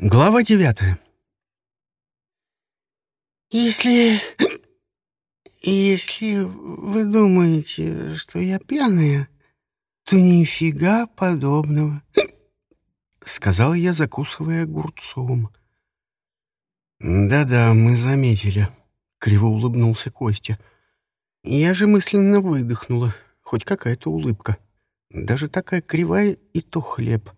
Глава девятая. Если... Если вы думаете, что я пьяная, то нифига подобного, — сказал я, закусывая огурцом. «Да-да, мы заметили», — криво улыбнулся Костя. Я же мысленно выдохнула, хоть какая-то улыбка. Даже такая кривая и то хлеб.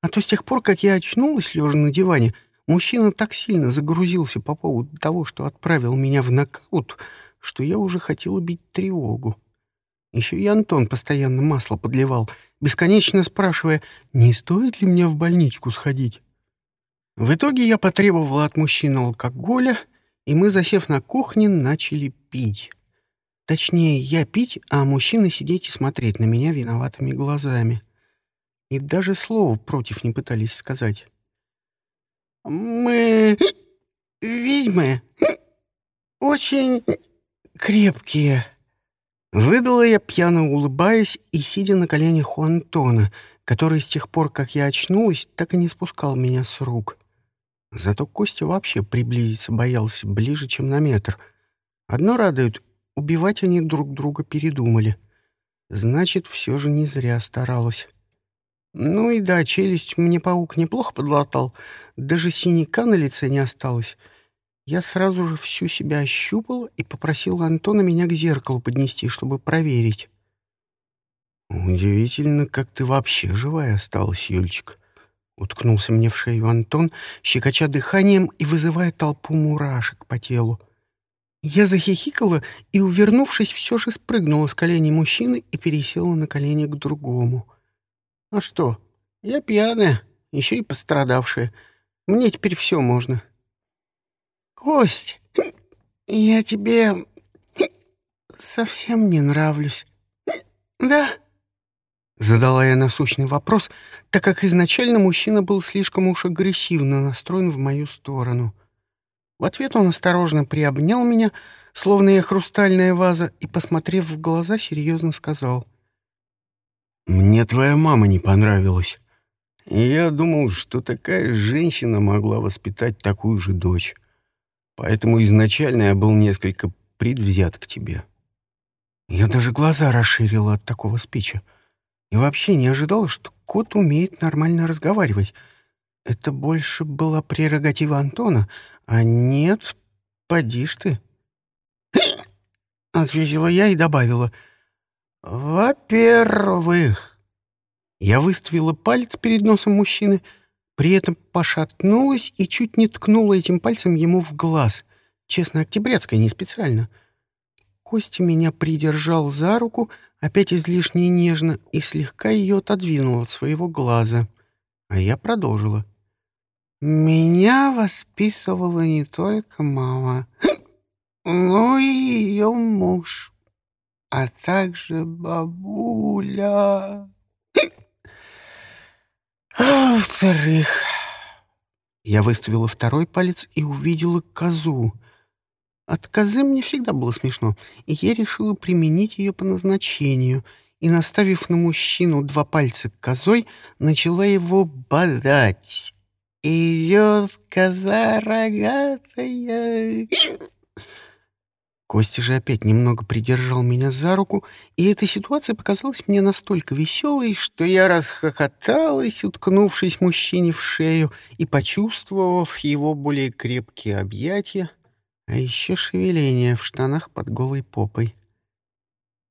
А то с тех пор, как я очнулась, лежа на диване, мужчина так сильно загрузился по поводу того, что отправил меня в нокаут, что я уже хотела бить тревогу. Еще и Антон постоянно масло подливал, бесконечно спрашивая, не стоит ли мне в больничку сходить. В итоге я потребовала от мужчины алкоголя, и мы, засев на кухне, начали пить. Точнее, я пить, а мужчины сидеть и смотреть на меня виноватыми глазами и даже слова против не пытались сказать. «Мы ведьмы очень крепкие», — выдала я, пьяно улыбаясь и сидя на коленях у Антона, который с тех пор, как я очнулась, так и не спускал меня с рук. Зато Костя вообще приблизиться боялся ближе, чем на метр. Одно радует — убивать они друг друга передумали. Значит, все же не зря старалась. Ну и да, челюсть мне паук неплохо подлатал, даже синяка на лице не осталось. Я сразу же всю себя ощупал и попросил Антона меня к зеркалу поднести, чтобы проверить. «Удивительно, как ты вообще живая осталась, Юльчик», — уткнулся мне в шею Антон, щекоча дыханием и вызывая толпу мурашек по телу. Я захихикала и, увернувшись, все же спрыгнула с коленей мужчины и пересела на колени к другому — а что? Я пьяная, еще и пострадавшая. Мне теперь все можно. Кость, я тебе совсем не нравлюсь. Да? Задала я насущный вопрос, так как изначально мужчина был слишком уж агрессивно настроен в мою сторону. В ответ он осторожно приобнял меня, словно я хрустальная ваза, и, посмотрев в глаза, серьезно сказал — мне твоя мама не понравилась. И я думал, что такая женщина могла воспитать такую же дочь. Поэтому изначально я был несколько предвзят к тебе. Я даже глаза расширила от такого спича. И вообще не ожидал, что кот умеет нормально разговаривать. Это больше была прерогатива Антона, а нет, поди ж ты. Ответила я и добавила — «Во-первых...» Я выставила палец перед носом мужчины, при этом пошатнулась и чуть не ткнула этим пальцем ему в глаз. Честно, октябрятская, не специально. Костя меня придержал за руку, опять излишне нежно, и слегка ее отодвинул от своего глаза. А я продолжила. «Меня воспитывала не только мама, но и ее муж» а также бабуля. А во-вторых, я выставила второй палец и увидела козу. От козы мне всегда было смешно, и я решила применить ее по назначению, и, наставив на мужчину два пальца козой, начала его бодать. «Идет коза рогатая!» Костя же опять немного придержал меня за руку, и эта ситуация показалась мне настолько веселой, что я расхохоталась, уткнувшись мужчине в шею и почувствовав его более крепкие объятия, а еще шевеление в штанах под голой попой.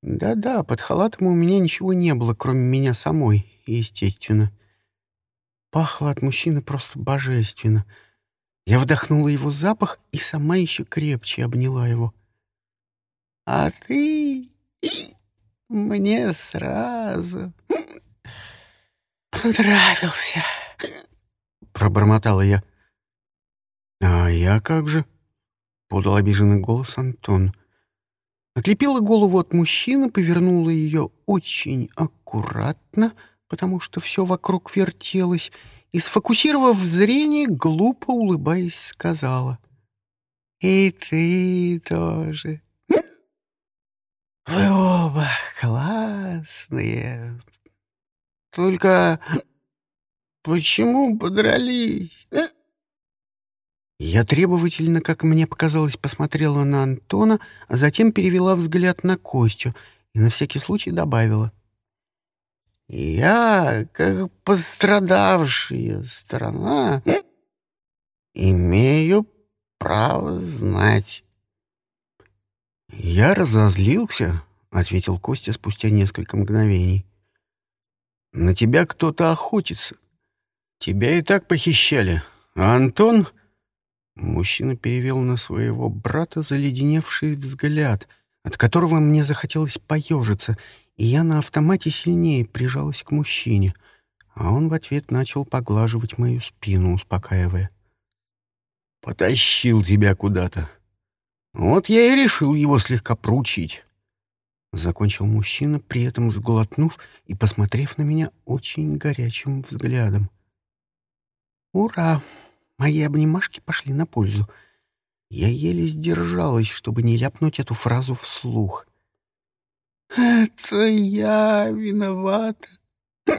Да-да, под халатом у меня ничего не было, кроме меня самой, естественно. Пахло от мужчины просто божественно. Я вдохнула его запах и сама еще крепче обняла его — а ты мне сразу понравился, пробормотала я. А я как же? подал обиженный голос Антон. Отлепила голову от мужчины, повернула ее очень аккуратно, потому что все вокруг вертелось, и, сфокусировав зрение, глупо улыбаясь, сказала. «И ты тоже вы оба классные. Только почему подрались? Я требовательно, как мне показалось, посмотрела на Антона, а затем перевела взгляд на Костю и на всякий случай добавила. «Я, как пострадавшая сторона, имею право знать». «Я разозлился», — ответил Костя спустя несколько мгновений. «На тебя кто-то охотится. Тебя и так похищали, а Антон...» Мужчина перевел на своего брата заледеневший взгляд, от которого мне захотелось поежиться, и я на автомате сильнее прижалась к мужчине, а он в ответ начал поглаживать мою спину, успокаивая. «Потащил тебя куда-то. Вот я и решил его слегка проучить». Закончил мужчина, при этом сглотнув и посмотрев на меня очень горячим взглядом. «Ура!» Мои обнимашки пошли на пользу. Я еле сдержалась, чтобы не ляпнуть эту фразу вслух. «Это я виновата»,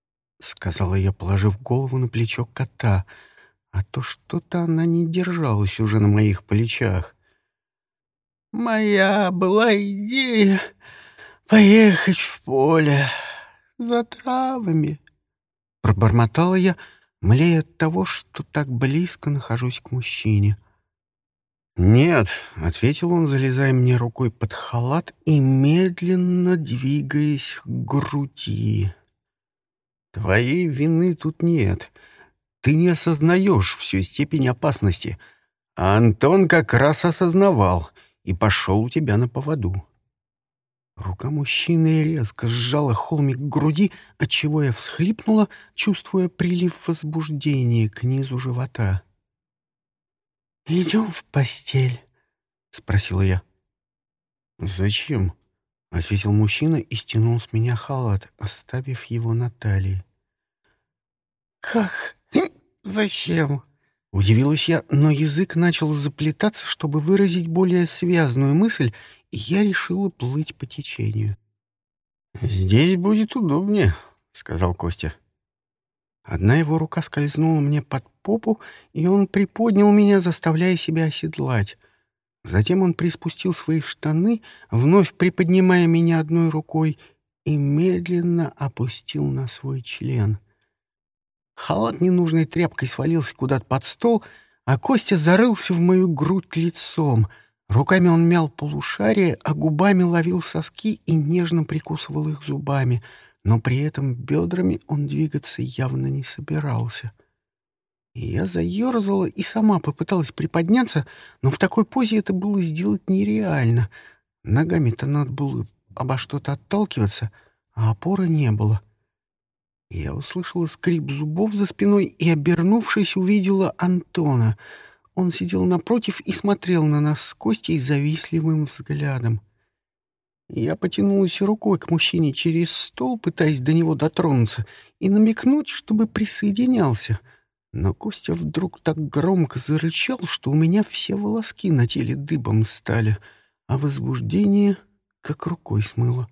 — сказала я, положив голову на плечо кота, а то что-то она не держалась уже на моих плечах. «Моя была идея поехать в поле за травами», — пробормотала я, — млея от того, что так близко нахожусь к мужчине. «Нет», — ответил он, залезая мне рукой под халат и медленно двигаясь к груди. «Твоей вины тут нет. Ты не осознаешь всю степень опасности. А Антон как раз осознавал и пошел у тебя на поводу». Рука мужчины резко сжала холмик груди, отчего я всхлипнула, чувствуя прилив возбуждения к низу живота. «Идем в постель?» — спросила я. «Зачем?» — ответил мужчина и стянул с меня халат, оставив его на талии. «Как? Зачем?» Удивилась я, но язык начал заплетаться, чтобы выразить более связную мысль, и я решила плыть по течению. «Здесь будет удобнее», — сказал Костя. Одна его рука скользнула мне под попу, и он приподнял меня, заставляя себя оседлать. Затем он приспустил свои штаны, вновь приподнимая меня одной рукой, и медленно опустил на свой член. Халат ненужной тряпкой свалился куда-то под стол, а Костя зарылся в мою грудь лицом. Руками он мял полушарие, а губами ловил соски и нежно прикусывал их зубами, но при этом бедрами он двигаться явно не собирался. Я заерзала и сама попыталась приподняться, но в такой позе это было сделать нереально. Ногами-то надо было обо что-то отталкиваться, а опоры не было — я услышала скрип зубов за спиной и, обернувшись, увидела Антона. Он сидел напротив и смотрел на нас с Костей завистливым взглядом. Я потянулась рукой к мужчине через стол, пытаясь до него дотронуться и намекнуть, чтобы присоединялся. Но Костя вдруг так громко зарычал, что у меня все волоски на теле дыбом стали, а возбуждение как рукой смыло.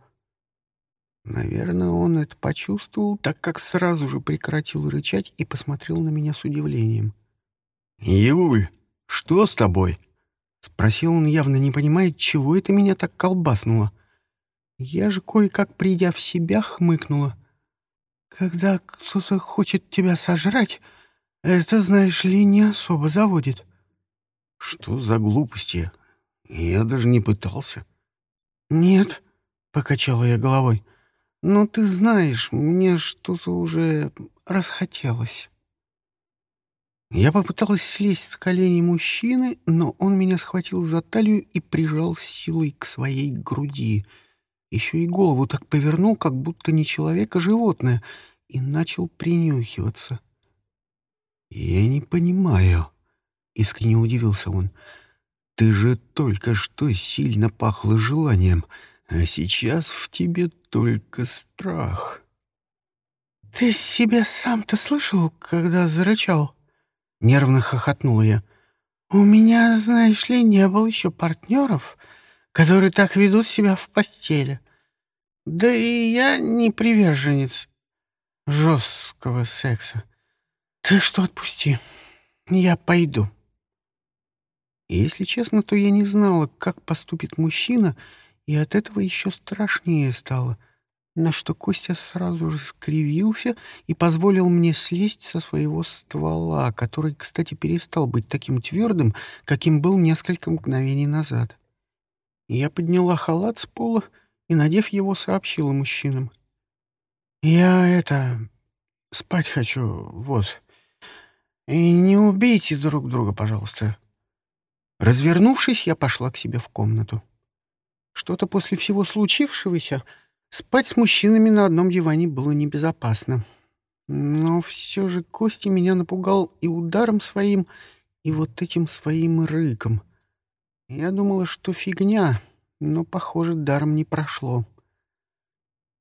Наверное, он это почувствовал, так как сразу же прекратил рычать и посмотрел на меня с удивлением. «Юль, что с тобой?» — спросил он, явно не понимая, чего это меня так колбаснуло. Я же кое-как, придя в себя, хмыкнула. «Когда кто-то хочет тебя сожрать, это, знаешь ли, не особо заводит». «Что за глупости? Я даже не пытался». «Нет», — покачала я головой, — но ты знаешь, мне что-то уже расхотелось. Я попыталась слезть с коленей мужчины, но он меня схватил за талию и прижал силой к своей груди. Еще и голову так повернул, как будто не человек, а животное, и начал принюхиваться. «Я не понимаю», — искренне удивился он. «Ты же только что сильно пахла желанием, а сейчас в тебе только страх. «Ты себя сам-то слышал, когда зарычал?» Нервно хохотнула я. «У меня, знаешь ли, не было еще партнеров, которые так ведут себя в постели. Да и я не приверженец жесткого секса. Ты что, отпусти, я пойду». Если честно, то я не знала, как поступит мужчина, и от этого еще страшнее стало — на что Костя сразу же скривился и позволил мне слезть со своего ствола, который, кстати, перестал быть таким твердым, каким был несколько мгновений назад. Я подняла халат с пола и, надев его, сообщила мужчинам. «Я это... спать хочу, вот. И не убейте друг друга, пожалуйста». Развернувшись, я пошла к себе в комнату. Что-то после всего случившегося Спать с мужчинами на одном диване было небезопасно. Но все же Костя меня напугал и ударом своим, и вот этим своим рыком. Я думала, что фигня, но, похоже, даром не прошло.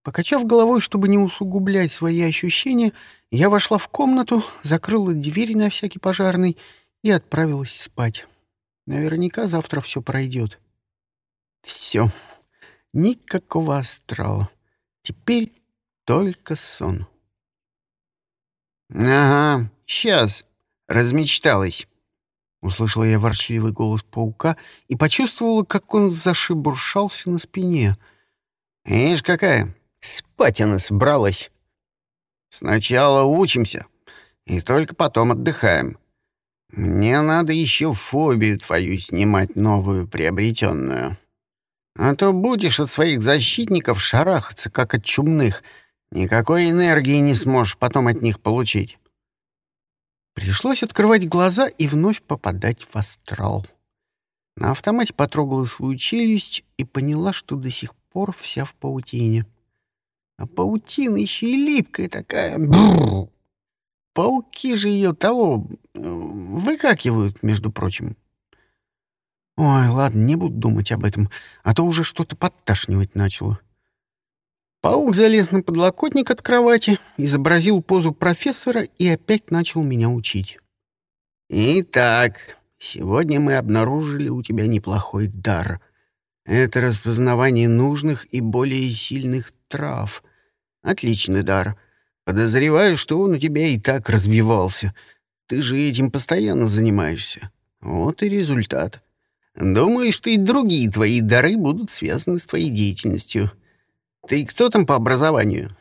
Покачав головой, чтобы не усугублять свои ощущения, я вошла в комнату, закрыла дверь на всякий пожарный и отправилась спать. Наверняка завтра все пройдет. Все. Никакого астрала. Теперь только сон. «Ага, сейчас. Размечталась». Услышала я ворчливый голос паука и почувствовала, как он зашибуршался на спине. «Ишь, какая! Спать она собралась. Сначала учимся, и только потом отдыхаем. Мне надо еще фобию твою снимать новую, приобретенную». А то будешь от своих защитников шарахаться, как от чумных. Никакой энергии не сможешь потом от них получить. Пришлось открывать глаза и вновь попадать в астрал. На автомате потрогала свою челюсть и поняла, что до сих пор вся в паутине. А паутина еще и липкая такая. Бррр. Пауки же ее того э, выкакивают, между прочим. Ой, ладно, не буду думать об этом, а то уже что-то подташнивать начало. Паук залез на подлокотник от кровати, изобразил позу профессора и опять начал меня учить. «Итак, сегодня мы обнаружили у тебя неплохой дар. Это распознавание нужных и более сильных трав. Отличный дар. Подозреваю, что он у тебя и так развивался. Ты же этим постоянно занимаешься. Вот и результат». Думаю, что и другие твои дары будут связаны с твоей деятельностью. Ты кто там по образованию?»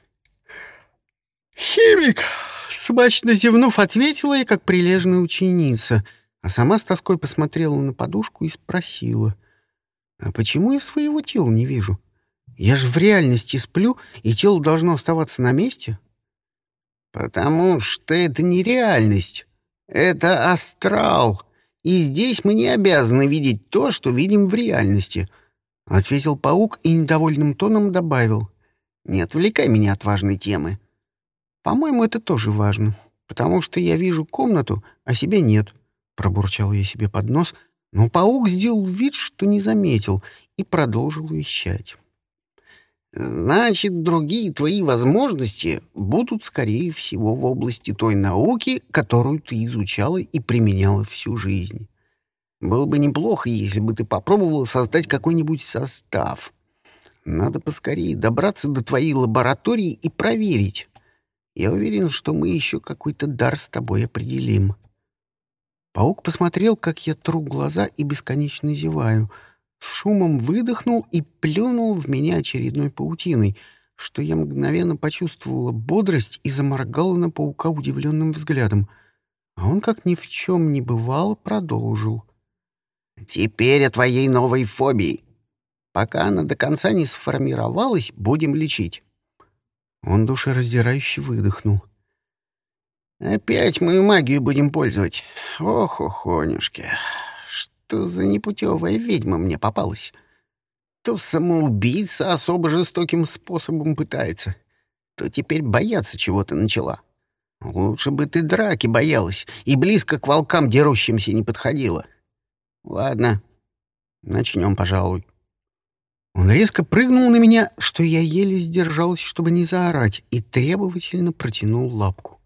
«Химик!» — смачно зевнув, ответила я, как прилежная ученица, а сама с тоской посмотрела на подушку и спросила. «А почему я своего тела не вижу? Я же в реальности сплю, и тело должно оставаться на месте?» «Потому что это не реальность. Это астрал», и здесь мы не обязаны видеть то, что видим в реальности», — ответил паук и недовольным тоном добавил. «Не отвлекай меня от важной темы». «По-моему, это тоже важно, потому что я вижу комнату, а себя нет», — пробурчал я себе под нос, но паук сделал вид, что не заметил, и продолжил вещать. Значит, другие твои возможности будут, скорее всего, в области той науки, которую ты изучала и применяла всю жизнь. Было бы неплохо, если бы ты попробовала создать какой-нибудь состав. Надо поскорее добраться до твоей лаборатории и проверить. Я уверен, что мы еще какой-то дар с тобой определим. Паук посмотрел, как я тру глаза и бесконечно зеваю — с шумом выдохнул и плюнул в меня очередной паутиной, что я мгновенно почувствовала бодрость и заморгала на паука удивленным взглядом. А он, как ни в чем не бывало, продолжил. «Теперь о твоей новой фобии. Пока она до конца не сформировалась, будем лечить». Он душераздирающе выдохнул. «Опять мою магию будем пользовать. Ох, охонюшки что за непутевая ведьма мне попалась. То самоубийца особо жестоким способом пытается, то теперь бояться чего-то начала. Лучше бы ты драки боялась и близко к волкам дерущимся не подходила. Ладно, начнем, пожалуй. Он резко прыгнул на меня, что я еле сдержалась, чтобы не заорать, и требовательно протянул лапку.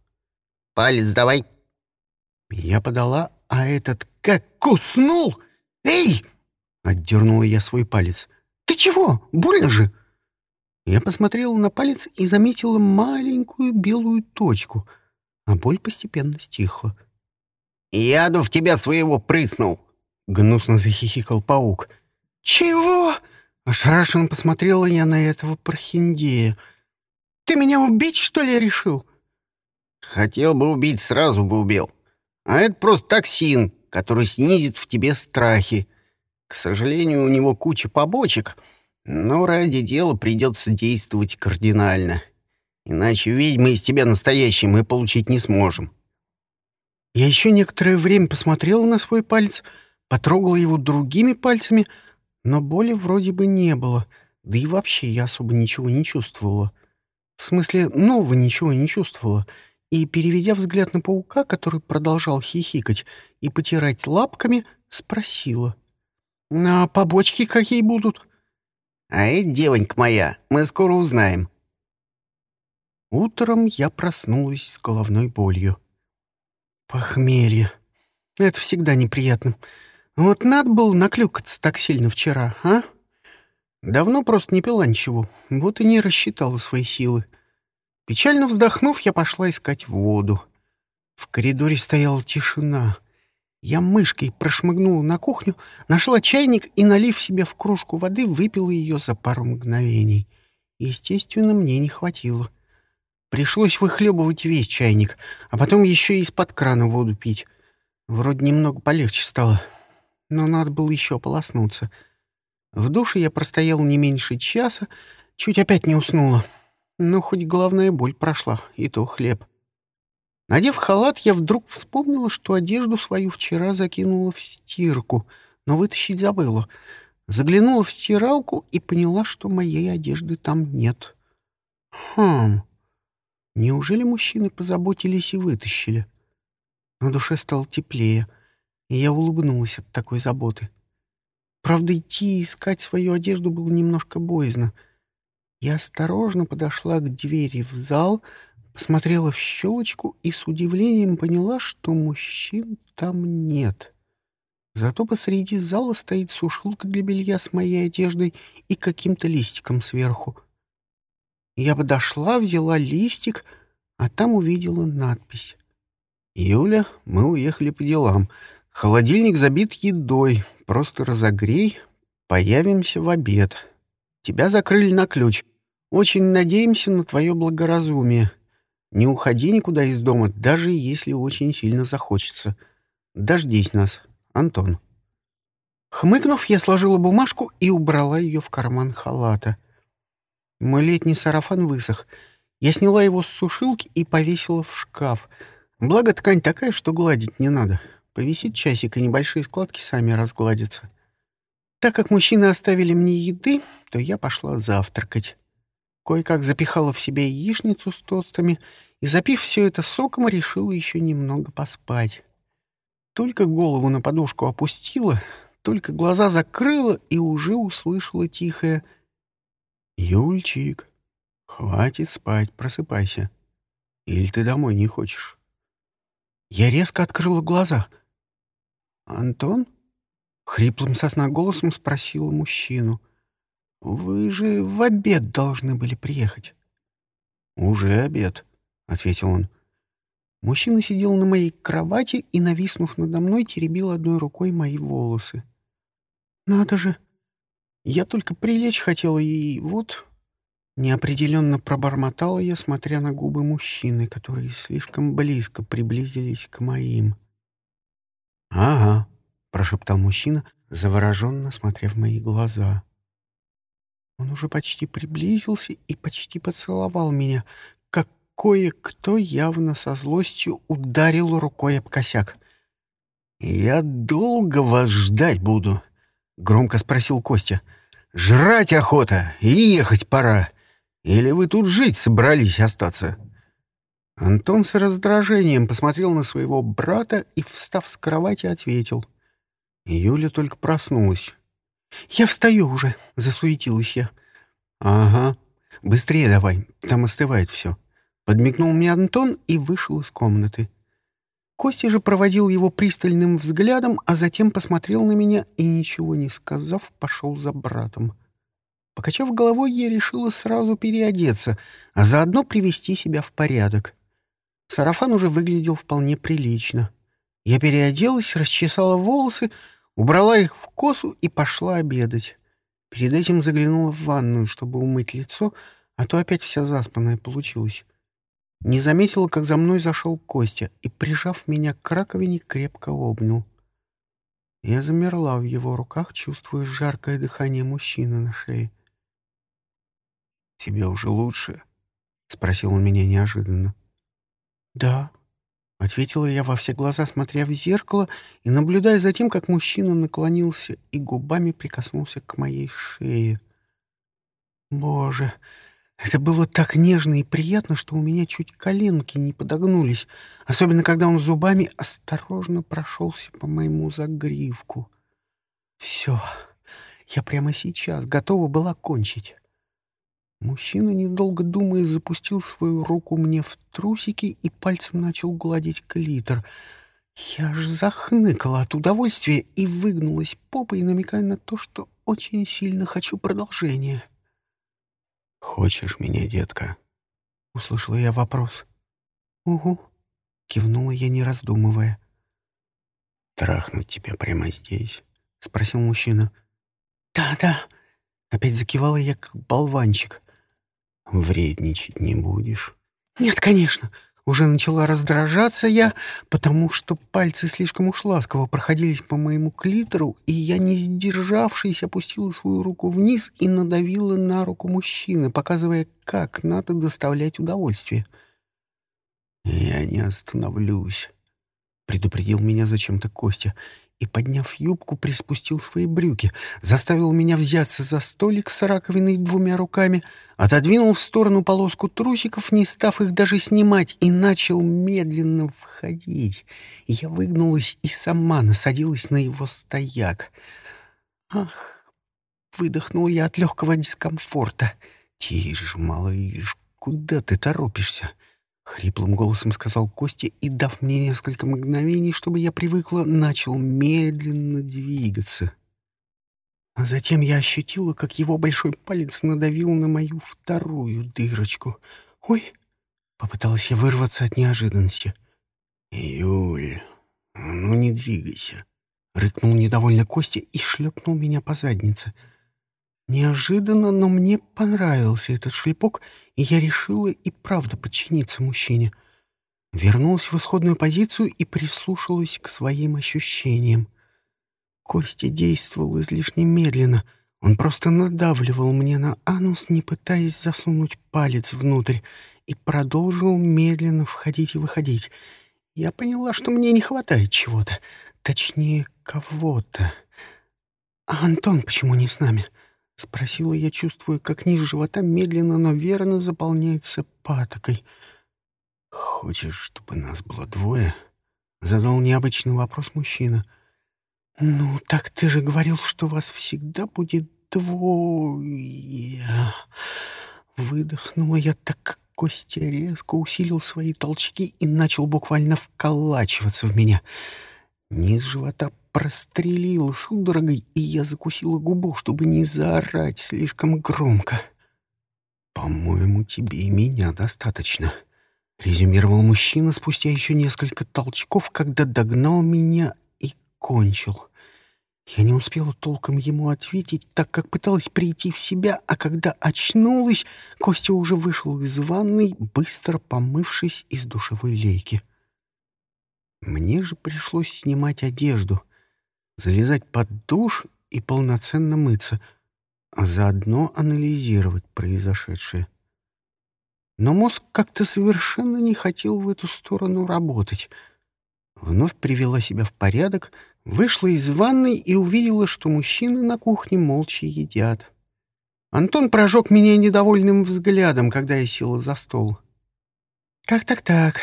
«Палец давай!» Я подала, а этот как куснул! Эй!» — отдернула я свой палец. «Ты чего? Больно же!» Я посмотрела на палец и заметила маленькую белую точку, а боль постепенно стихла. «Яду в тебя своего прыснул. — гнусно захихикал паук. «Чего?» — ошарашенно посмотрела я на этого прохиндея. «Ты меня убить, что ли, решил?» «Хотел бы убить, сразу бы убил. А это просто токсин, который снизит в тебе страхи. К сожалению, у него куча побочек, но ради дела придется действовать кардинально. Иначе ведьмы из тебя настоящий мы получить не сможем». Я еще некоторое время посмотрела на свой палец, потрогала его другими пальцами, но боли вроде бы не было, да и вообще я особо ничего не чувствовала. В смысле, нового ничего не чувствовала. И, переведя взгляд на паука, который продолжал хихикать и потирать лапками, спросила. «А побочки какие будут?» «А это, девонька моя, мы скоро узнаем». Утром я проснулась с головной болью. Похмелье. Это всегда неприятно. Вот надо было наклюкаться так сильно вчера, а? Давно просто не пила ничего, вот и не рассчитала свои силы. Печально вздохнув, я пошла искать воду. В коридоре стояла тишина. Я мышкой прошмыгнула на кухню, нашла чайник и, налив себе в кружку воды, выпила ее за пару мгновений. Естественно, мне не хватило. Пришлось выхлебывать весь чайник, а потом еще и из-под крана воду пить. Вроде немного полегче стало, но надо было еще полоснуться. В душе я простоял не меньше часа, чуть опять не уснула. Но хоть головная боль прошла, и то хлеб. Надев халат, я вдруг вспомнила, что одежду свою вчера закинула в стирку, но вытащить забыла. Заглянула в стиралку и поняла, что моей одежды там нет. Хм... Неужели мужчины позаботились и вытащили? На душе стало теплее, и я улыбнулась от такой заботы. Правда, идти и искать свою одежду было немножко боязно. Я осторожно подошла к двери в зал, посмотрела в щелочку и с удивлением поняла, что мужчин там нет. Зато посреди зала стоит сушилка для белья с моей одеждой и каким-то листиком сверху. Я подошла, взяла листик, а там увидела надпись. «Юля, мы уехали по делам. Холодильник забит едой. Просто разогрей. Появимся в обед. Тебя закрыли на ключ. Очень надеемся на твое благоразумие. Не уходи никуда из дома, даже если очень сильно захочется. Дождись нас, Антон». Хмыкнув, я сложила бумажку и убрала ее в карман халата. Мой летний сарафан высох. Я сняла его с сушилки и повесила в шкаф. Благо, ткань такая, что гладить не надо. Повисит часик, и небольшие складки сами разгладятся. Так как мужчины оставили мне еды, то я пошла завтракать. Кое-как запихала в себя яичницу с тостами и, запив все это соком, решила еще немного поспать. Только голову на подушку опустила, только глаза закрыла и уже услышала тихое «Юльчик, хватит спать, просыпайся. Или ты домой не хочешь?» Я резко открыла глаза. «Антон?» — хриплым сосна голосом спросила мужчину. «Вы же в обед должны были приехать». «Уже обед», — ответил он. Мужчина сидел на моей кровати и, нависнув надо мной, теребил одной рукой мои волосы. «Надо же! Я только прилечь хотела, и вот...» Неопределенно пробормотала я, смотря на губы мужчины, которые слишком близко приблизились к моим. «Ага», — прошептал мужчина, завороженно смотря в мои глаза. Он уже почти приблизился и почти поцеловал меня, как кое-кто явно со злостью ударил рукой об косяк. «Я долго вас ждать буду», — громко спросил Костя. «Жрать охота и ехать пора. Или вы тут жить собрались остаться?» Антон с раздражением посмотрел на своего брата и, встав с кровати, ответил. Юля только проснулась. «Я встаю уже», — засуетилась я. «Ага, быстрее давай, там остывает все». Подмигнул мне Антон и вышел из комнаты. Костя же проводил его пристальным взглядом, а затем посмотрел на меня и, ничего не сказав, пошел за братом. Покачав головой, я решила сразу переодеться, а заодно привести себя в порядок. Сарафан уже выглядел вполне прилично. Я переоделась, расчесала волосы, убрала их в косу и пошла обедать. Перед этим заглянула в ванную, чтобы умыть лицо, а то опять вся заспанная получилась. Не заметила, как за мной зашел Костя и, прижав меня к раковине, крепко обнял. Я замерла в его руках, чувствуя жаркое дыхание мужчины на шее. «Тебе уже лучше?» — спросил он меня неожиданно. «Да», — ответила я во все глаза, смотря в зеркало и наблюдая за тем, как мужчина наклонился и губами прикоснулся к моей шее. «Боже, это было так нежно и приятно, что у меня чуть коленки не подогнулись, особенно когда он зубами осторожно прошелся по моему загривку. Все, я прямо сейчас готова была кончить». Мужчина, недолго думая, запустил свою руку мне в трусики и пальцем начал гладить клитор. Я аж захныкала от удовольствия и выгнулась попой, намекая на то, что очень сильно хочу продолжения. «Хочешь меня, детка?» — услышала я вопрос. «Угу», — кивнула я, не раздумывая. «Трахнуть тебя прямо здесь?» — спросил мужчина. «Да-да», — опять закивала я, как болванчик. Вредничать не будешь? Нет, конечно. Уже начала раздражаться я, потому что пальцы слишком уж ласково проходились по моему клитору, и я, не сдержавшись, опустила свою руку вниз и надавила на руку мужчины, показывая, как надо доставлять удовольствие. «Я не остановлюсь», — предупредил меня зачем-то Костя, и, подняв юбку, приспустил свои брюки, заставил меня взяться за столик с раковиной двумя руками, отодвинул в сторону полоску трусиков, не став их даже снимать, и начал медленно входить. Я выгнулась и сама насадилась на его стояк. «Ах!» — выдохнул я от легкого дискомфорта. «Тише, малыш, куда ты торопишься?» — хриплым голосом сказал Костя и, дав мне несколько мгновений, чтобы я привыкла, начал медленно двигаться. А затем я ощутила, как его большой палец надавил на мою вторую дырочку. «Ой!» — попыталась я вырваться от неожиданности. «Юль, ну не двигайся!» — рыкнул недовольно Костя и шлепнул меня по заднице — Неожиданно, но мне понравился этот шлепок, и я решила и правда подчиниться мужчине. Вернулась в исходную позицию и прислушалась к своим ощущениям. Костя действовал излишне медленно. Он просто надавливал мне на анус, не пытаясь засунуть палец внутрь, и продолжил медленно входить и выходить. Я поняла, что мне не хватает чего-то, точнее, кого-то. А Антон почему не с нами? —— спросила я, чувствуя, как низ живота медленно, но верно заполняется патокой. «Хочешь, чтобы нас было двое?» — задал необычный вопрос мужчина. «Ну, так ты же говорил, что вас всегда будет двое...» Выдохнула я так, как Костя резко усилил свои толчки и начал буквально вколачиваться в меня. Низ живота прострелила судорогой, и я закусила губу, чтобы не заорать слишком громко. «По-моему, тебе и меня достаточно», — резюмировал мужчина спустя еще несколько толчков, когда догнал меня и кончил. Я не успела толком ему ответить, так как пыталась прийти в себя, а когда очнулась, Костя уже вышел из ванной, быстро помывшись из душевой лейки. Мне же пришлось снимать одежду — залезать под душ и полноценно мыться, а заодно анализировать произошедшее. Но мозг как-то совершенно не хотел в эту сторону работать. Вновь привела себя в порядок, вышла из ванной и увидела, что мужчины на кухне молча едят. Антон прожег меня недовольным взглядом, когда я села за стол. «Так-так-так,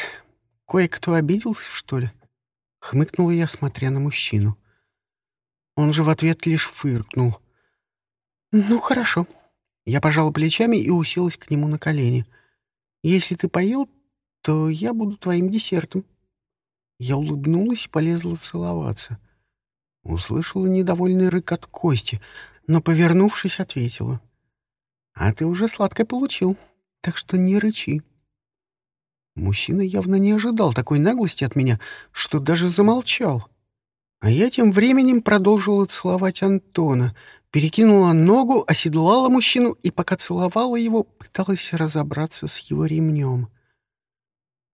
кое-кто обиделся, что ли?» — хмыкнула я, смотря на мужчину. Он же в ответ лишь фыркнул. «Ну, хорошо». Я пожала плечами и уселась к нему на колени. «Если ты поел, то я буду твоим десертом». Я улыбнулась и полезла целоваться. Услышала недовольный рык от Кости, но, повернувшись, ответила. «А ты уже сладкое получил, так что не рычи». Мужчина явно не ожидал такой наглости от меня, что даже замолчал. А я тем временем продолжила целовать Антона, перекинула ногу, оседлала мужчину и, пока целовала его, пыталась разобраться с его ремнем.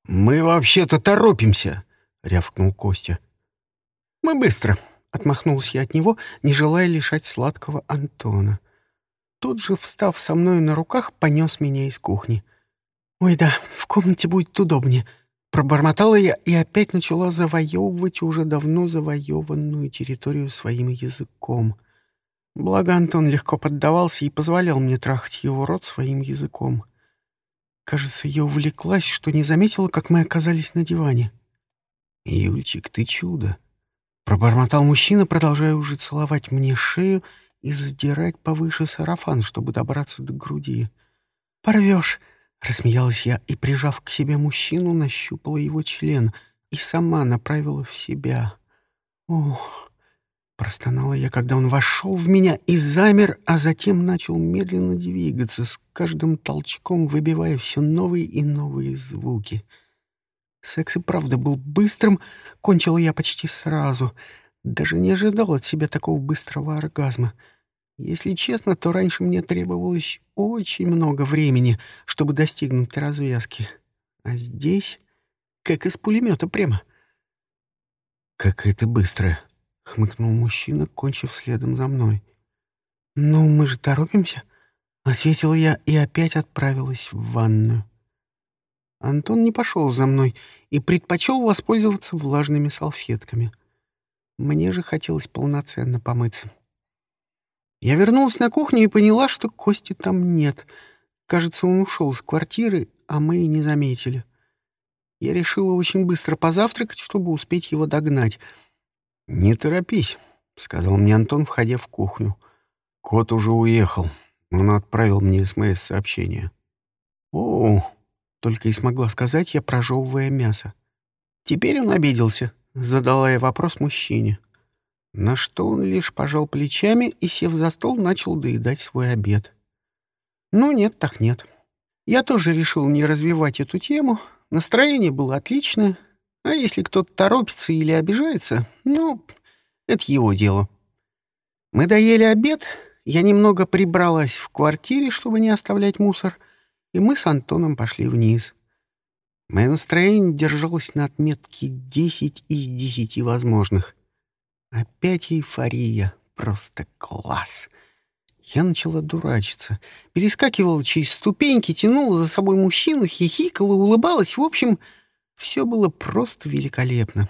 «Мы вообще-то торопимся!» — рявкнул Костя. «Мы быстро!» — отмахнулся я от него, не желая лишать сладкого Антона. Тут же, встав со мной на руках, понес меня из кухни. «Ой, да, в комнате будет удобнее», — пробормотала я и опять начала завоевывать уже давно завоеванную территорию своим языком. Благо Антон легко поддавался и позволял мне трахать его рот своим языком. Кажется, я увлеклась, что не заметила, как мы оказались на диване. «Юльчик, ты чудо!» — пробормотал мужчина, продолжая уже целовать мне шею и задирать повыше сарафан, чтобы добраться до груди. «Порвешь!» — рассмеялась я и, прижав к себе мужчину, нащупала его член и сама направила в себя. «Ох!» — простонала я, когда он вошел в меня и замер, а затем начал медленно двигаться, с каждым толчком выбивая все новые и новые звуки. Секс и правда был быстрым, кончила я почти сразу. Даже не ожидал от себя такого быстрого оргазма — если честно, то раньше мне требовалось очень много времени, чтобы достигнуть развязки. А здесь как из пулемета прямо. «Какая ты быстрая!» — хмыкнул мужчина, кончив следом за мной. «Ну, мы же торопимся», — ответила я и опять отправилась в ванную. Антон не пошел за мной и предпочел воспользоваться влажными салфетками. Мне же хотелось полноценно помыться. Я вернулась на кухню и поняла, что Кости там нет. Кажется, он ушел из квартиры, а мы и не заметили. Я решила очень быстро позавтракать, чтобы успеть его догнать. «Не торопись», — сказал мне Антон, входя в кухню. «Кот уже уехал. Он отправил мне СМС-сообщение». «О, только и смогла сказать я, прожевывая мясо. Теперь он обиделся, задала я вопрос мужчине на что он лишь пожал плечами и, сев за стол, начал доедать свой обед. Ну, нет так нет. Я тоже решил не развивать эту тему. Настроение было отличное. А если кто-то торопится или обижается, ну, это его дело. Мы доели обед, я немного прибралась в квартире, чтобы не оставлять мусор, и мы с Антоном пошли вниз. Мое настроение держалось на отметке 10 из 10 возможных. Опять эйфория. Просто класс. Я начала дурачиться. Перескакивала через ступеньки, тянула за собой мужчину, хихикала, улыбалась. В общем, все было просто великолепно.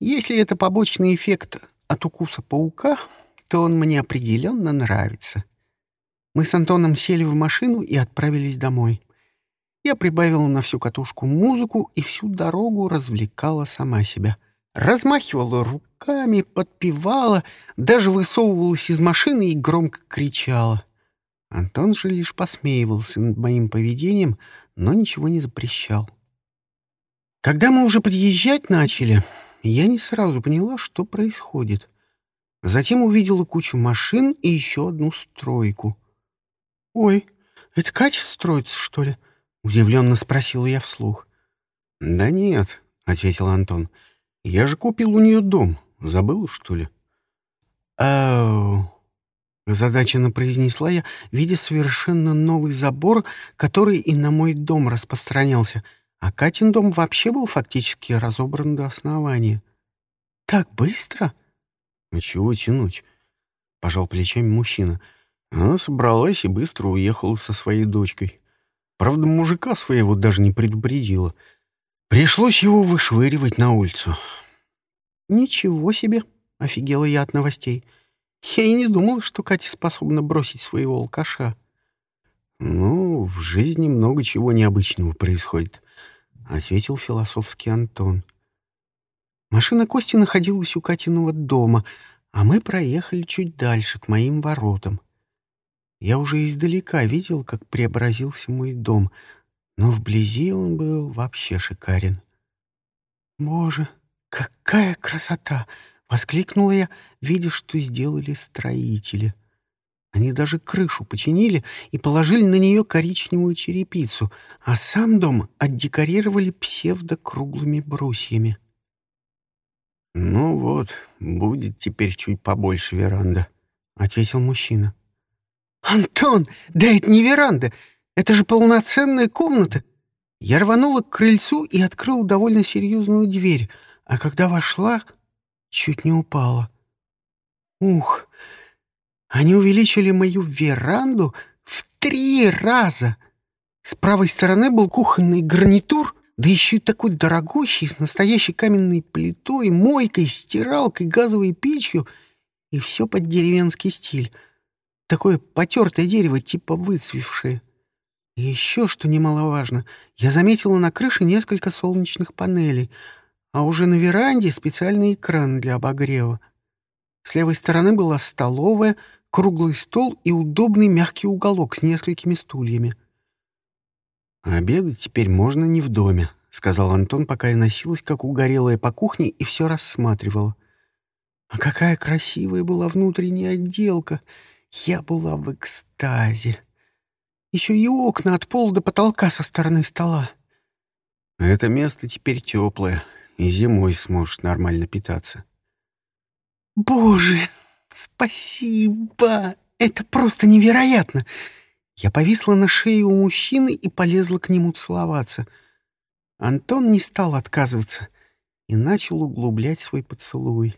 Если это побочный эффект от укуса паука, то он мне определенно нравится. Мы с Антоном сели в машину и отправились домой. Я прибавила на всю катушку музыку и всю дорогу развлекала сама себя — размахивала руками, подпевала, даже высовывалась из машины и громко кричала. Антон же лишь посмеивался над моим поведением, но ничего не запрещал. Когда мы уже подъезжать начали, я не сразу поняла, что происходит. Затем увидела кучу машин и еще одну стройку. «Ой, это Катя строится, что ли?» — удивленно спросила я вслух. «Да нет», — ответил Антон, — я же купил у нее дом. Забыл, что ли? Ау. Задаченно произнесла я, видя совершенно новый забор, который и на мой дом распространялся, а Катин дом вообще был фактически разобран до основания. «Так быстро?» «Ну чего тянуть?» — пожал плечами мужчина. Она собралась и быстро уехала со своей дочкой. Правда, мужика своего даже не предупредила — Пришлось его вышвыривать на улицу. «Ничего себе!» — офигела я от новостей. Я и не думала, что Катя способна бросить своего алкаша. «Ну, в жизни много чего необычного происходит», — ответил философский Антон. Машина Кости находилась у Катиного дома, а мы проехали чуть дальше, к моим воротам. Я уже издалека видел, как преобразился мой дом — но вблизи он был вообще шикарен. «Боже, какая красота!» — воскликнула я, видя, что сделали строители. Они даже крышу починили и положили на нее коричневую черепицу, а сам дом отдекорировали псевдокруглыми брусьями. «Ну вот, будет теперь чуть побольше веранда», — ответил мужчина. «Антон, да это не веранда, это же полноценная комната!» Я рванула к крыльцу и открыла довольно серьезную дверь, а когда вошла, чуть не упала. Ух, они увеличили мою веранду в три раза. С правой стороны был кухонный гарнитур, да еще и такой дорогущий, с настоящей каменной плитой, мойкой, стиралкой, газовой печью, и все под деревенский стиль. Такое потертое дерево, типа выцвевшее. И еще, что немаловажно, я заметила на крыше несколько солнечных панелей, а уже на веранде специальный экран для обогрева. С левой стороны была столовая, круглый стол и удобный мягкий уголок с несколькими стульями. «Обедать теперь можно не в доме», — сказал Антон, пока я носилась, как угорелая по кухне, и все рассматривала. А какая красивая была внутренняя отделка! Я была в экстазе. Еще и окна от пола до потолка со стороны стола. Это место теперь теплое, и зимой сможешь нормально питаться. Боже, спасибо! Это просто невероятно! Я повисла на шее у мужчины и полезла к нему целоваться. Антон не стал отказываться и начал углублять свой поцелуй.